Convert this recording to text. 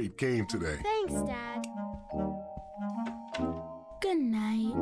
great game today. Thanks, Dad. Good night.